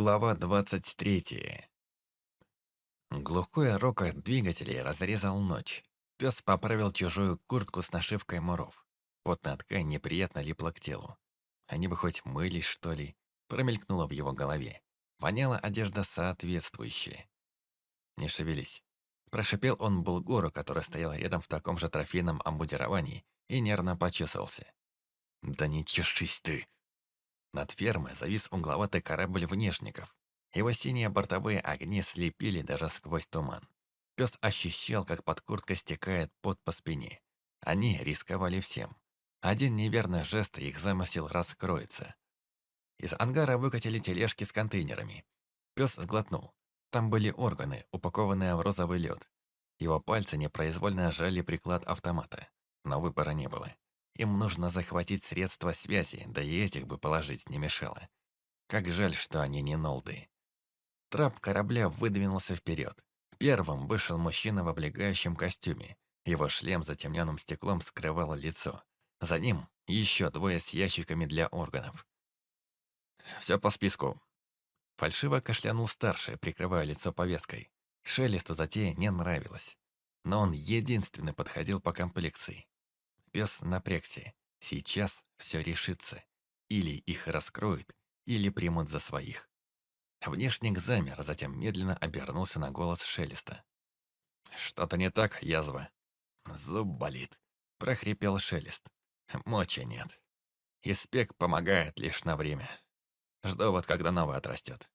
Глава 23. Глухой рокот двигателей разрезал ночь. Пес поправил чужую куртку с нашивкой муров. Потная ткань неприятно липла к телу. Они бы хоть мылись, что ли, промелькнуло в его голове. Воняла одежда соответствующая. Не шевелись. Прошипел он Булгору, который стоял рядом в таком же трофейном амбудировании и нервно почесался. «Да не чешись ты!» Над фермой завис угловатый корабль внешников. Его синие бортовые огни слепили даже сквозь туман. Пес ощущал, как под курткой стекает пот по спине. Они рисковали всем. Один неверный жест, их замысел раскроется. Из ангара выкатили тележки с контейнерами. Пес сглотнул. Там были органы, упакованные в розовый лед. Его пальцы непроизвольно сжали приклад автомата. Но выбора не было. Им нужно захватить средства связи, да и этих бы положить не мешало. Как жаль, что они не нолды. Трап корабля выдвинулся вперед. Первым вышел мужчина в облегающем костюме. Его шлем затемненным стеклом скрывало лицо. За ним еще двое с ящиками для органов. «Все по списку». Фальшиво кашлянул старший, прикрывая лицо повязкой. Шелесту затея не нравилось. Но он единственный подходил по комплекции. Пес напрягся. Сейчас все решится. Или их раскроют, или примут за своих. Внешник замер, а затем медленно обернулся на голос Шелеста. «Что-то не так, язва?» «Зуб болит», — прохрипел Шелест. «Мочи нет. Испек помогает лишь на время. Жду вот, когда новый отрастет».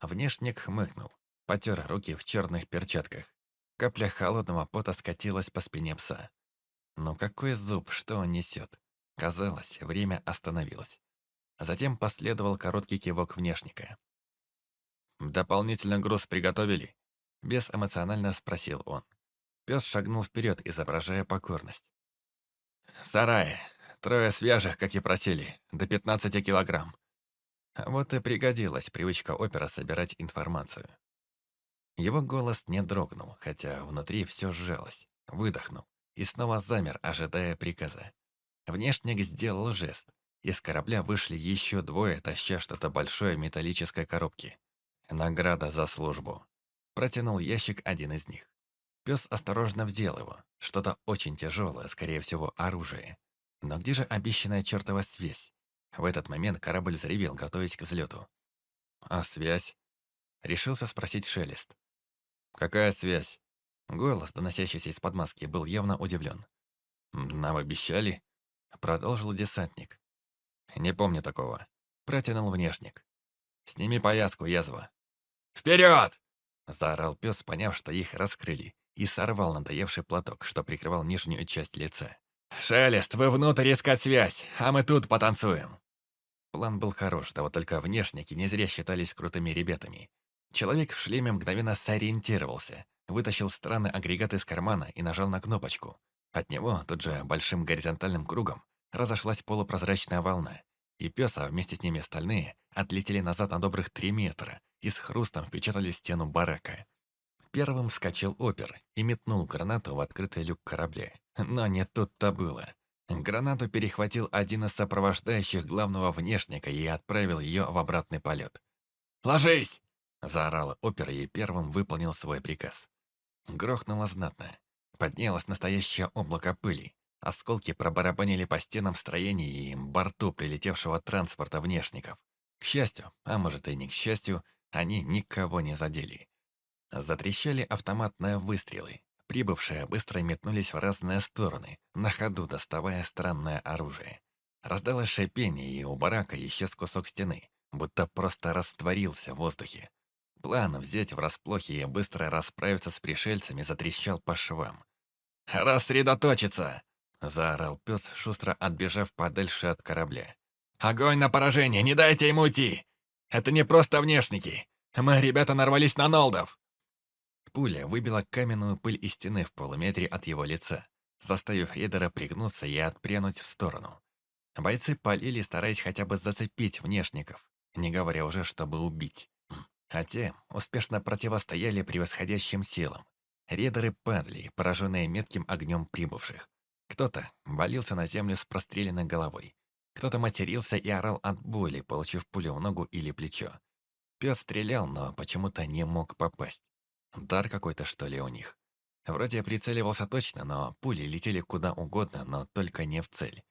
Внешник хмыкнул, потер руки в черных перчатках. Капля холодного пота скатилась по спине пса. Но какой зуб, что он несет? Казалось, время остановилось. Затем последовал короткий кивок внешника. «Дополнительный груз приготовили?» Безэмоционально спросил он. Пес шагнул вперед, изображая покорность. «Сарай. Трое свяжек, как и просили. До 15 килограмм». Вот и пригодилась привычка опера собирать информацию. Его голос не дрогнул, хотя внутри все сжалось. Выдохнул и снова замер, ожидая приказа. Внешник сделал жест. Из корабля вышли еще двое, таща что-то большое металлической коробке. Награда за службу. Протянул ящик один из них. Пес осторожно взял его. Что-то очень тяжелое, скорее всего, оружие. Но где же обещанная чертова связь? В этот момент корабль заревел, готовясь к взлету. «А связь?» Решился спросить Шелест. «Какая связь?» Голос, доносящийся из-под маски, был явно удивлен. «Нам обещали?» Продолжил десантник. «Не помню такого». Протянул внешник. «Сними повязку, язва». «Вперед!» Заорал пес, поняв, что их раскрыли, и сорвал надоевший платок, что прикрывал нижнюю часть лица. «Шелест, вы внутрь искать связь, а мы тут потанцуем!» План был хорош, да вот только внешники не зря считались крутыми ребятами. Человек в шлеме мгновенно сориентировался, вытащил странный агрегат из кармана и нажал на кнопочку. От него, тут же большим горизонтальным кругом, разошлась полупрозрачная волна, и пес, а вместе с ними остальные, отлетели назад на добрых три метра и с хрустом впечатали стену барака. Первым вскочил опер и метнул гранату в открытый люк корабля. Но не тут-то было. Гранату перехватил один из сопровождающих главного внешника и отправил ее в обратный полет. «Ложись!» – заорал опер и первым выполнил свой приказ. Грохнуло знатно. Поднялось настоящее облако пыли. Осколки пробарабанили по стенам строений и борту прилетевшего транспорта внешников. К счастью, а может и не к счастью, они никого не задели. Затрещали автоматные выстрелы. Прибывшие быстро метнулись в разные стороны, на ходу доставая странное оружие. Раздалось шипение, и у барака исчез кусок стены, будто просто растворился в воздухе. План взять врасплох и быстро расправиться с пришельцами затрещал по швам. «Рассредоточиться!» — заорал пес, шустро отбежав подальше от корабля. «Огонь на поражение! Не дайте ему уйти! Это не просто внешники! Мы, ребята, нарвались на нолдов!» Пуля выбила каменную пыль из стены в полуметре от его лица, заставив Эдера пригнуться и отпрянуть в сторону. Бойцы полили, стараясь хотя бы зацепить внешников, не говоря уже, чтобы убить а те успешно противостояли превосходящим силам. Редеры падали, пораженные метким огнем прибывших. Кто-то валился на землю с простреленной головой. Кто-то матерился и орал от боли, получив пулю в ногу или плечо. Пес стрелял, но почему-то не мог попасть. Дар какой-то, что ли, у них. Вроде прицеливался точно, но пули летели куда угодно, но только не в цель.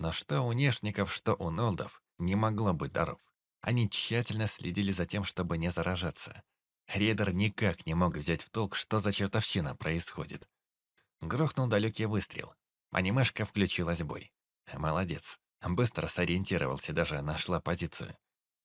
Но что у нешников, что у нолдов, не могло быть даров. Они тщательно следили за тем, чтобы не заражаться. Рейдер никак не мог взять в толк, что за чертовщина происходит. Грохнул далекий выстрел. Анимешка включилась в бой. Молодец. Быстро сориентировался, даже нашла позицию.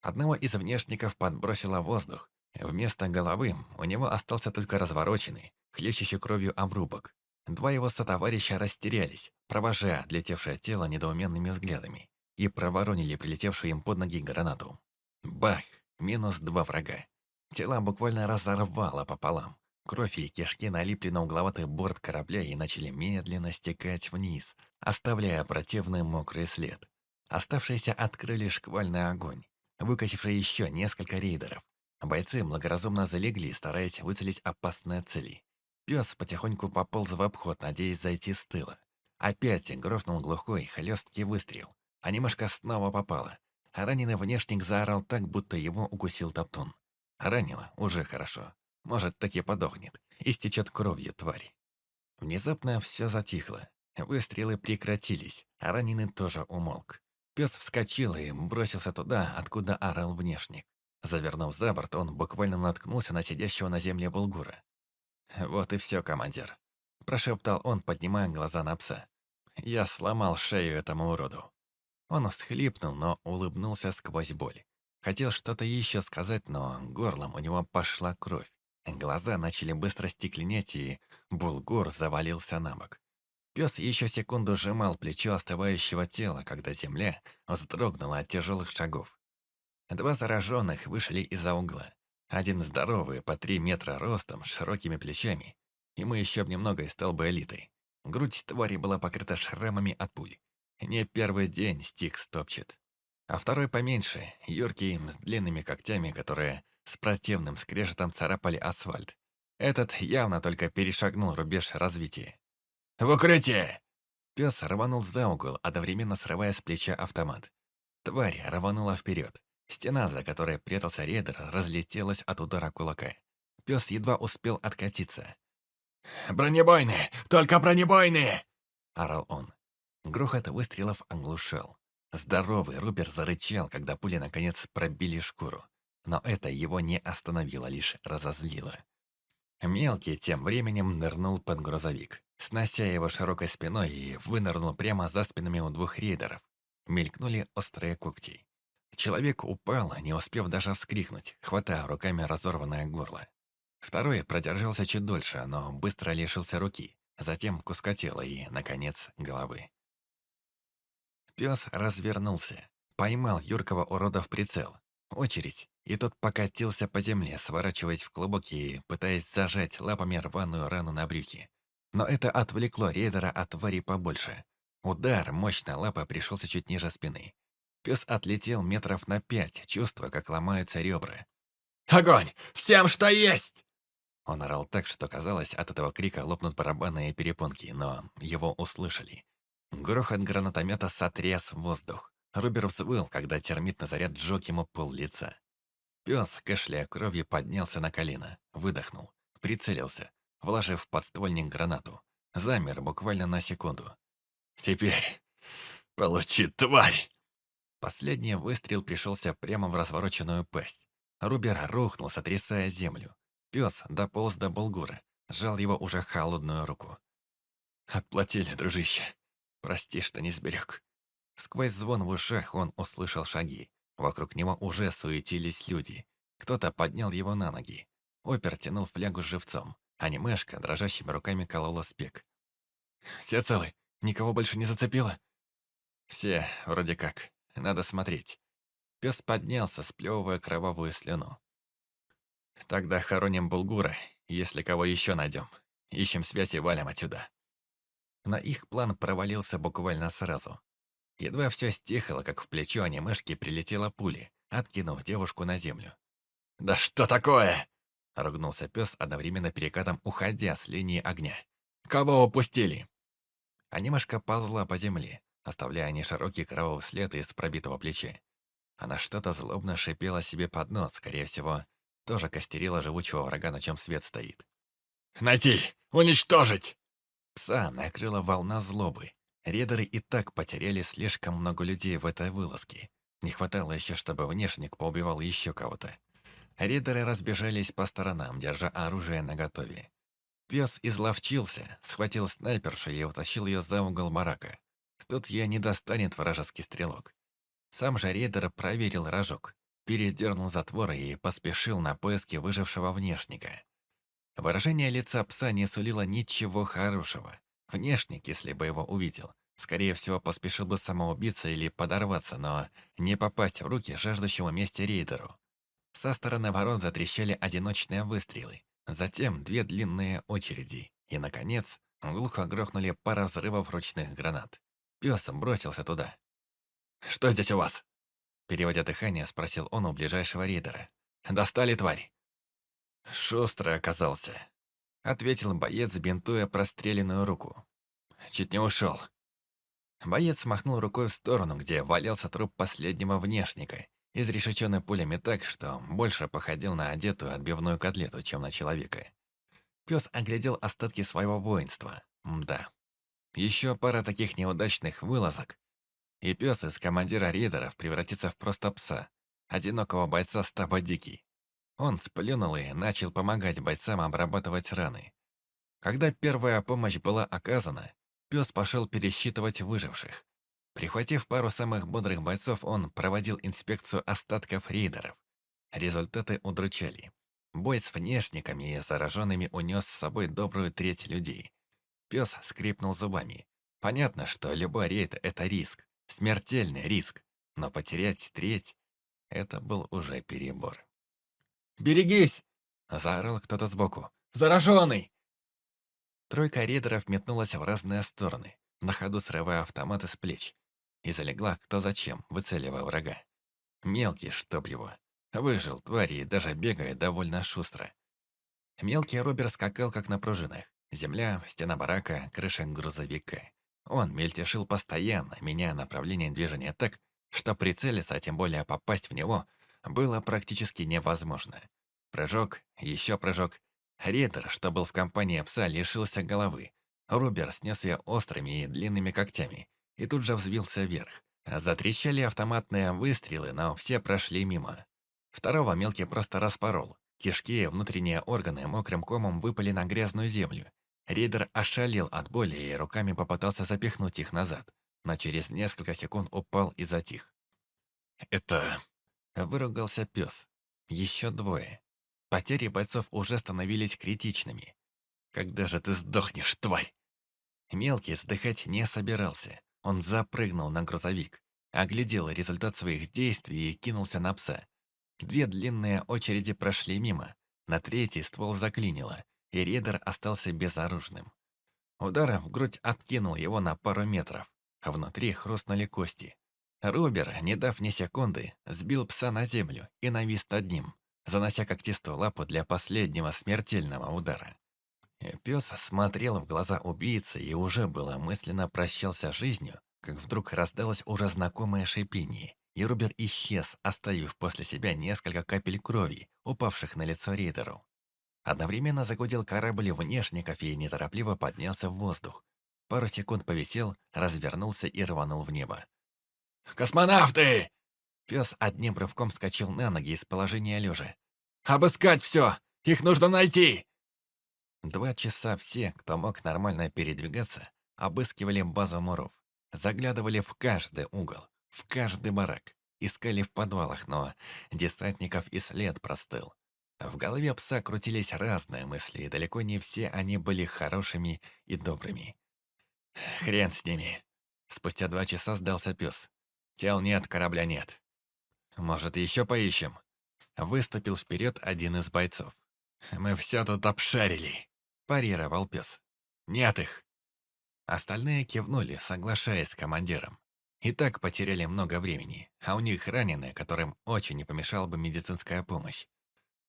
Одного из внешников подбросило воздух. Вместо головы у него остался только развороченный, хлещущий кровью обрубок. Два его сотоварища растерялись, провожая отлетевшее тело недоуменными взглядами, и проворонили прилетевшую им под ноги гранату. Бах! Минус два врага. Тела буквально разорвало пополам. Кровь и кишки налипли на угловатый борт корабля и начали медленно стекать вниз, оставляя противный мокрый след. Оставшиеся открыли шквальный огонь, выкосивший еще несколько рейдеров. Бойцы благоразумно залегли, стараясь выцелить опасные цели. Пес потихоньку пополз в обход, надеясь зайти с тыла. Опять грохнул глухой, хлесткий выстрел. Анимашка снова попала. А раненый внешник заорал так, будто его укусил топтун. Ранило, уже хорошо. Может, таки подохнет. Истечет кровью тварь. Внезапно все затихло. Выстрелы прекратились, а раненый тоже умолк. Пес вскочил и бросился туда, откуда орал внешник. Завернув за борт, он буквально наткнулся на сидящего на земле булгура. «Вот и все, командир», – прошептал он, поднимая глаза на пса. «Я сломал шею этому уроду». Он всхлипнул, но улыбнулся сквозь боль. Хотел что-то еще сказать, но горлом у него пошла кровь. Глаза начали быстро стекленеть, и булгур завалился на бок. Пес еще секунду сжимал плечо остывающего тела, когда земля вздрогнула от тяжелых шагов. Два зараженных вышли из-за угла. Один здоровый, по три метра ростом, с широкими плечами. Ему еще немного и стал бы элитой. Грудь твари была покрыта шрамами от пуль. Не первый день стих стопчет. А второй поменьше, юркий, с длинными когтями, которые с противным скрежетом царапали асфальт. Этот явно только перешагнул рубеж развития. «В укрытие!» Пес рванул за угол, одновременно срывая с плеча автомат. Тварь рванула вперед. Стена, за которой прятался рейдер, разлетелась от удара кулака. Пес едва успел откатиться. «Бронебойные! Только бронебойные!» – орал он. Грохот выстрелов оглушал. Здоровый Рубер зарычал, когда пули наконец пробили шкуру. Но это его не остановило, лишь разозлило. Мелкий тем временем нырнул под грузовик, снося его широкой спиной и вынырнул прямо за спинами у двух рейдеров. Мелькнули острые когти. Человек упал, не успев даже вскрикнуть, хватая руками разорванное горло. Второй продержался чуть дольше, но быстро лишился руки, затем куска тела и, наконец, головы. Пес развернулся, поймал юркого урода в прицел. Очередь, и тот покатился по земле, сворачиваясь в клубок и пытаясь зажать лапами рваную рану на брюхе. Но это отвлекло рейдера от твари побольше. Удар мощной лапы пришелся чуть ниже спины. Пес отлетел метров на пять, чувствуя, как ломаются ребра. «Огонь! Всем, что есть!» Он орал так, что казалось, от этого крика лопнут барабанные перепонки, но его услышали. Грохот гранатомета сотряс воздух. Рубер взвыл, когда термитный заряд сжег ему пол лица. Пес, кашляя кровью, поднялся на колено, выдохнул, прицелился, вложив в подствольник гранату. Замер буквально на секунду. «Теперь получи, тварь!» Последний выстрел пришелся прямо в развороченную пасть. Рубер рухнул, сотрясая землю. Пес дополз до Булгура, сжал его уже холодную руку. «Отплатили, дружище. Прости, что не сберег». Сквозь звон в ушах он услышал шаги. Вокруг него уже суетились люди. Кто-то поднял его на ноги. Опер тянул флягу с живцом. Анимешка дрожащими руками колола спек. «Все целы? Никого больше не зацепило?» «Все, вроде как», надо смотреть. Пес поднялся, сплевывая кровавую слюну. Тогда хороним Булгура, если кого еще найдем. Ищем связь и валим отсюда. Но их план провалился буквально сразу. Едва все стихло, как в плечо анимешки прилетела пуля, откинув девушку на землю. «Да что такое?» — ругнулся пес, одновременно перекатом уходя с линии огня. «Кого упустили?» Анимашка ползла по земле, оставляя неширокий кровавый след из пробитого плеча. Она что-то злобно шипела себе под нос, скорее всего, тоже костерила живучего врага, на чем свет стоит. «Найти! Уничтожить!» Пса накрыла волна злобы. Редеры и так потеряли слишком много людей в этой вылазке. Не хватало еще, чтобы внешник поубивал еще кого-то. Редеры разбежались по сторонам, держа оружие наготове. Пес изловчился, схватил снайпершу и утащил ее за угол барака. Тут ее не достанет вражеский стрелок. Сам же рейдер проверил рожок, передернул затворы и поспешил на поиски выжившего внешника. Выражение лица пса не сулило ничего хорошего. Внешник, если бы его увидел, скорее всего, поспешил бы самоубиться или подорваться, но не попасть в руки жаждущему мести рейдеру. Со стороны ворот затрещали одиночные выстрелы, затем две длинные очереди, и, наконец, глухо грохнули пара взрывов ручных гранат. Пес бросился туда. «Что здесь у вас?» Переводя дыхание, спросил он у ближайшего рейдера. «Достали тварь?» «Шустрый оказался», — ответил боец, бинтуя простреленную руку. «Чуть не ушел». Боец махнул рукой в сторону, где валялся труп последнего внешника, изрешеченный пулями так, что больше походил на одетую отбивную котлету, чем на человека. Пес оглядел остатки своего воинства. Да. Еще пара таких неудачных вылазок, и пес из командира рейдеров превратится в просто пса, одинокого бойца стаба дикий. Он сплюнул и начал помогать бойцам обрабатывать раны. Когда первая помощь была оказана, пес пошел пересчитывать выживших. Прихватив пару самых бодрых бойцов, он проводил инспекцию остатков рейдеров. Результаты удручали. Бой с внешниками и зараженными унес с собой добрую треть людей. Пес скрипнул зубами. Понятно, что любой рейд — это риск. Смертельный риск. Но потерять треть — это был уже перебор. «Берегись!» — заорал кто-то сбоку. «Зараженный!» Тройка рейдеров метнулась в разные стороны, на ходу срывая автоматы с плеч. И залегла кто зачем, выцеливая врага. Мелкий, чтоб его. Выжил, тварь, и даже бегает довольно шустро. Мелкий Робер скакал, как на пружинах. Земля, стена барака, крыша грузовика. Он мельтешил постоянно, меняя направление движения так, что прицелиться, а тем более попасть в него, было практически невозможно. Прыжок, еще прыжок. Рейдер, что был в компании пса, лишился головы. Рубер снес ее острыми и длинными когтями, и тут же взвился вверх. Затрещали автоматные выстрелы, но все прошли мимо. Второго мелкий просто распорол. Кишки и внутренние органы мокрым комом выпали на грязную землю. Ридер ошалел от боли и руками попытался запихнуть их назад, но через несколько секунд упал и затих. «Это...» — выругался пес. Еще двое. Потери бойцов уже становились критичными. «Когда же ты сдохнешь, тварь?» Мелкий сдыхать не собирался. Он запрыгнул на грузовик, оглядел результат своих действий и кинулся на пса. Две длинные очереди прошли мимо. На третий ствол заклинило — и Ридер остался безоружным. Удар в грудь откинул его на пару метров, а внутри хрустнули кости. Рубер, не дав ни секунды, сбил пса на землю и навис над ним, занося когтистую лапу для последнего смертельного удара. Пес смотрел в глаза убийцы и уже было мысленно прощался с жизнью, как вдруг раздалось уже знакомое шипение, и Рубер исчез, оставив после себя несколько капель крови, упавших на лицо Ридеру. Одновременно загудел корабль внешников и неторопливо поднялся в воздух. Пару секунд повисел, развернулся и рванул в небо. «Космонавты!» Пес одним рывком вскочил на ноги из положения лежа. «Обыскать все! Их нужно найти!» Два часа все, кто мог нормально передвигаться, обыскивали базу Муров. Заглядывали в каждый угол, в каждый барак. Искали в подвалах, но десантников и след простыл. В голове пса крутились разные мысли, и далеко не все они были хорошими и добрыми. «Хрен с ними!» Спустя два часа сдался пес. «Тел нет, корабля нет. Может, еще поищем?» Выступил вперед один из бойцов. «Мы все тут обшарили», – парировал пес. «Нет их!» Остальные кивнули, соглашаясь с командиром. И так потеряли много времени, а у них раненые, которым очень не помешала бы медицинская помощь.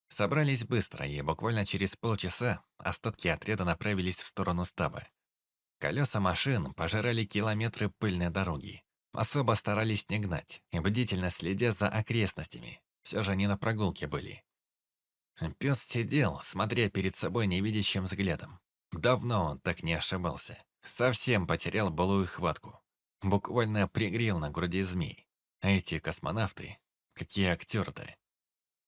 Собрались быстро, и буквально через полчаса остатки отряда направились в сторону стаба. Колеса машин пожирали километры пыльной дороги. Особо старались не гнать, бдительно следя за окрестностями. Все же они на прогулке были. Пес сидел, смотря перед собой невидящим взглядом. Давно он так не ошибался. Совсем потерял былую хватку. Буквально пригрел на груди змей. А эти космонавты, какие актеры-то.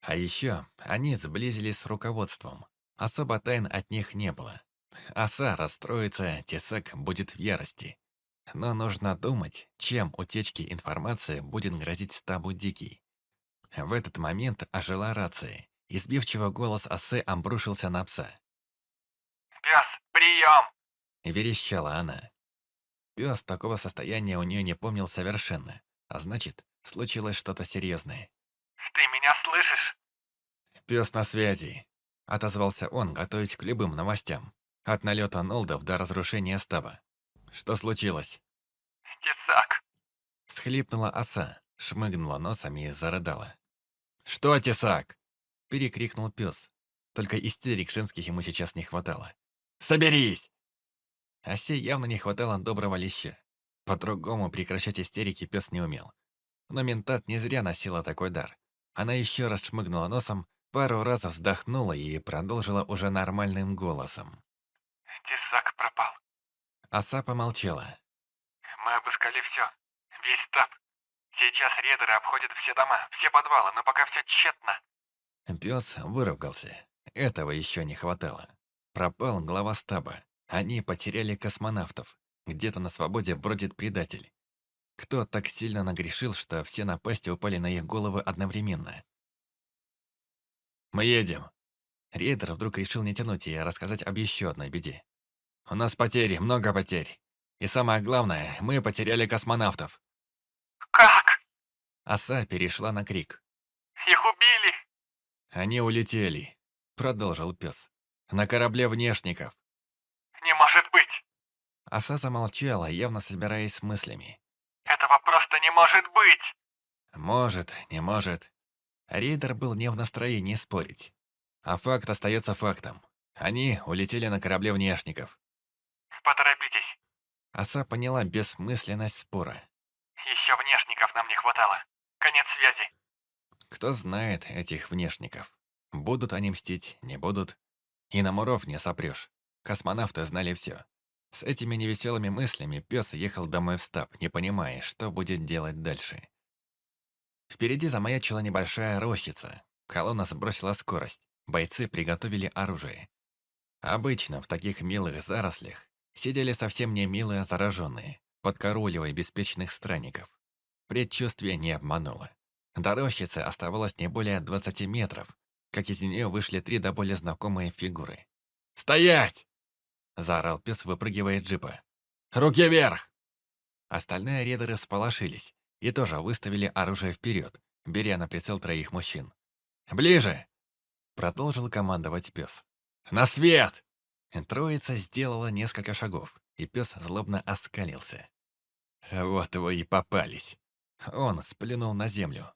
А еще они сблизились с руководством. Особо тайн от них не было. Оса расстроится, Тесак будет в ярости. Но нужно думать, чем утечки информации будет грозить стабу Дикий. В этот момент ожила рация. Избивчиво голос осы обрушился на пса. «Пес, прием!» — верещала она. Пес такого состояния у нее не помнил совершенно, а значит, случилось что-то серьезное. «Ты меня слышишь?» «Пес на связи», — отозвался он, готовясь к любым новостям. От налета Нолдов до разрушения стаба. Что случилось? «Тесак!» Схлипнула оса, шмыгнула носом и зарыдала. «Что, Тесак?» Перекрикнул пес. Только истерик женских ему сейчас не хватало. «Соберись!» Осе явно не хватало доброго леща. По-другому прекращать истерики пес не умел. Но ментат не зря носила такой дар. Она еще раз шмыгнула носом, пару раз вздохнула и продолжила уже нормальным голосом. Тесак пропал. Оса помолчала. Мы обыскали все. Весь стаб. Сейчас рейдеры обходят все дома, все подвалы, но пока все тщетно. Пес выругался. Этого еще не хватало. Пропал глава стаба. Они потеряли космонавтов. Где-то на свободе бродит предатель. Кто так сильно нагрешил, что все напасти упали на их головы одновременно? «Мы едем!» Рейдер вдруг решил не тянуть и рассказать об еще одной беде. «У нас потери, много потерь. И самое главное, мы потеряли космонавтов». «Как?» Оса перешла на крик. «Их убили!» «Они улетели», — продолжил пес. «На корабле внешников». «Не может быть!» Оса замолчала, явно собираясь с мыслями. «Этого просто не может быть!» «Может, не может». Рейдер был не в настроении спорить. А факт остается фактом. Они улетели на корабле внешников. «Поторопитесь!» Оса поняла бессмысленность спора. «Еще внешников нам не хватало. Конец связи!» Кто знает этих внешников? Будут они мстить, не будут. И на Муров не сопрешь. Космонавты знали все. С этими невеселыми мыслями пес ехал домой в стаб, не понимая, что будет делать дальше. Впереди замаячила небольшая рощица. Колонна сбросила скорость. Бойцы приготовили оружие. Обычно в таких милых зарослях сидели совсем не милые зараженные, подкоруливая беспечных странников. Предчувствие не обмануло. До рощицы оставалось не более 20 метров, как из нее вышли три до более знакомые фигуры. «Стоять!» – заорал пес, выпрыгивая джипа. «Руки вверх!» Остальные рейдеры сполошились и тоже выставили оружие вперед, беря на прицел троих мужчин. «Ближе!» – продолжил командовать пес. «На свет!» Троица сделала несколько шагов, и пес злобно оскалился. Вот его и попались. Он сплюнул на землю.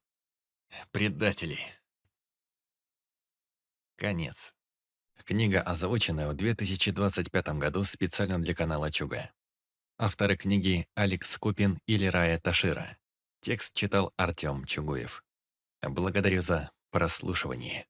Предатели. Конец. Книга озвучена в 2025 году специально для канала Чуга. Авторы книги Алекс Купин или Рая Ташира. Текст читал Артем Чугуев. Благодарю за прослушивание.